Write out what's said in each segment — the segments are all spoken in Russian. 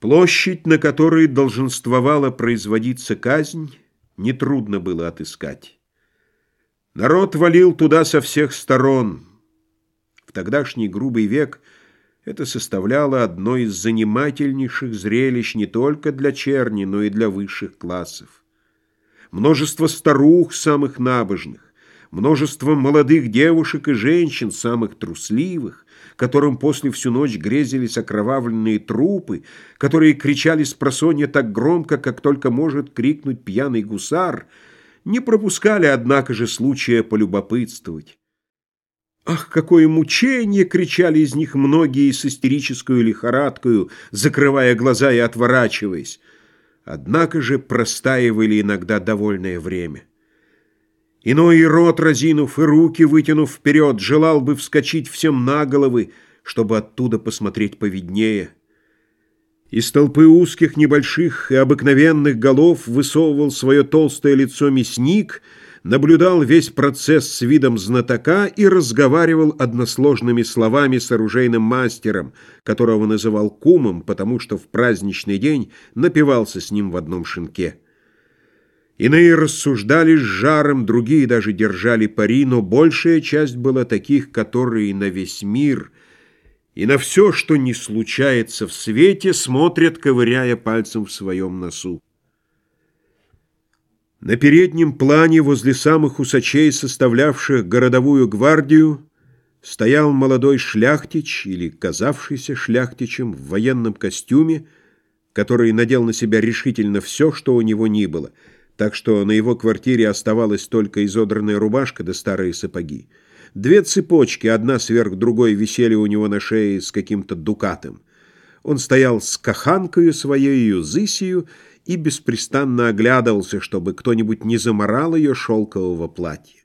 Площадь, на которой долженствовала производиться казнь, нетрудно было отыскать. Народ валил туда со всех сторон. В тогдашний грубый век это составляло одно из занимательнейших зрелищ не только для черни, но и для высших классов. Множество старух самых набожных, множество молодых девушек и женщин, самых трусливых, которым после всю ночь грезились окровавленные трупы, которые кричали с просонья так громко, как только может крикнуть пьяный гусар, не пропускали, однако же, случая полюбопытствовать. Ах, какое мучение! кричали из них многие с истерическую лихорадкою, закрывая глаза и отворачиваясь. Однако же простаивали иногда довольное время. Иной и рот разинув, и руки вытянув вперед, желал бы вскочить всем на головы, чтобы оттуда посмотреть повиднее. Из толпы узких, небольших и обыкновенных голов высовывал свое толстое лицо мясник, наблюдал весь процесс с видом знатока и разговаривал односложными словами с оружейным мастером, которого называл кумом, потому что в праздничный день напивался с ним в одном шинке. Иные рассуждали с жаром, другие даже держали пари, но большая часть была таких, которые на весь мир и на все, что не случается в свете, смотрят, ковыряя пальцем в своем носу. На переднем плане, возле самых усачей, составлявших городовую гвардию, стоял молодой шляхтич или казавшийся шляхтичем в военном костюме, который надел на себя решительно все, что у него ни было — так что на его квартире оставалась только изодранная рубашка да старые сапоги. Две цепочки, одна сверх другой, висели у него на шее с каким-то дукатом. Он стоял с каханкою своей юзысию и беспрестанно оглядывался, чтобы кто-нибудь не заморал ее шелкового платья.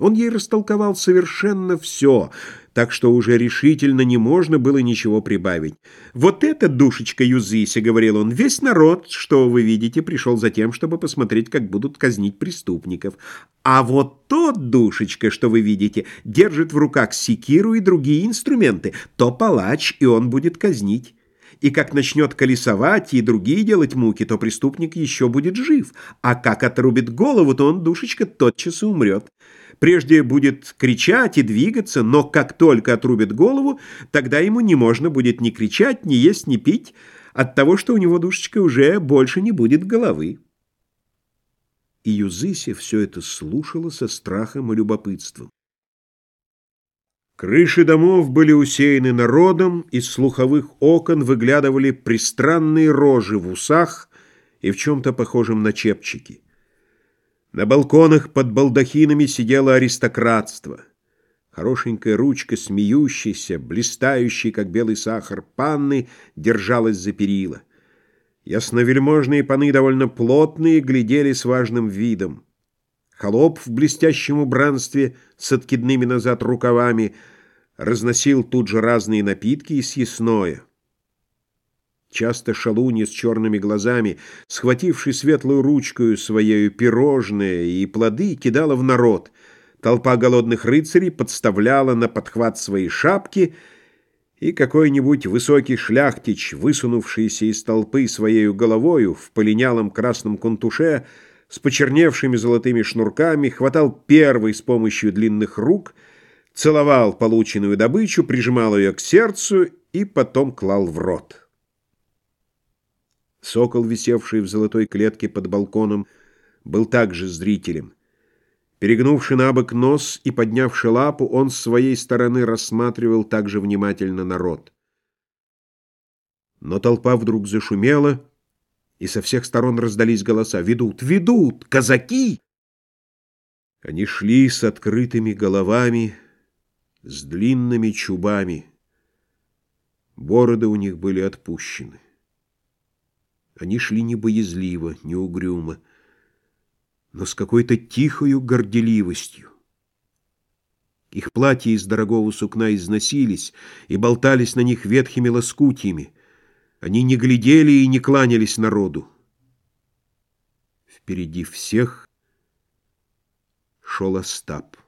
Он ей растолковал совершенно все, так что уже решительно не можно было ничего прибавить. «Вот эта душечка Юзыся», — говорил он, — «весь народ, что вы видите, пришел за тем, чтобы посмотреть, как будут казнить преступников. А вот тот душечка, что вы видите, держит в руках секиру и другие инструменты, то палач, и он будет казнить». И как начнет колесовать и другие делать муки, то преступник еще будет жив, а как отрубит голову, то он, душечка, тотчас и умрет. Прежде будет кричать и двигаться, но как только отрубит голову, тогда ему не можно будет ни кричать, ни есть, ни пить, от того, что у него, душечка, уже больше не будет головы. И Юзыся все это слушала со страхом и любопытством. Крыши домов были усеяны народом, из слуховых окон выглядывали пристранные рожи в усах и в чем-то похожем на чепчики. На балконах под балдахинами сидело аристократство. Хорошенькая ручка, смеющаяся, блистающая, как белый сахар, панны, держалась за перила. Ясновельможные паны довольно плотные, глядели с важным видом. Холоп в блестящем убранстве с откидными назад рукавами разносил тут же разные напитки и съестное. Часто шалунья с черными глазами, схвативший светлую ручкою своею пирожное и плоды, кидала в народ. Толпа голодных рыцарей подставляла на подхват свои шапки, и какой-нибудь высокий шляхтич, высунувшийся из толпы своею головою в полинялом красном контуше, с почерневшими золотыми шнурками, хватал первый с помощью длинных рук, целовал полученную добычу, прижимал ее к сердцу и потом клал в рот. Сокол, висевший в золотой клетке под балконом, был также зрителем. Перегнувши на бок нос и поднявши лапу, он с своей стороны рассматривал также внимательно народ. Но толпа вдруг зашумела, и со всех сторон раздались голоса. «Ведут! Ведут! Казаки!» Они шли с открытыми головами, с длинными чубами. Бороды у них были отпущены. Они шли не боязливо, не угрюмо, но с какой-то тихою горделивостью. Их платья из дорогого сукна износились и болтались на них ветхими лоскутьями. Они не глядели и не кланялись народу. Впереди всех шел Остап.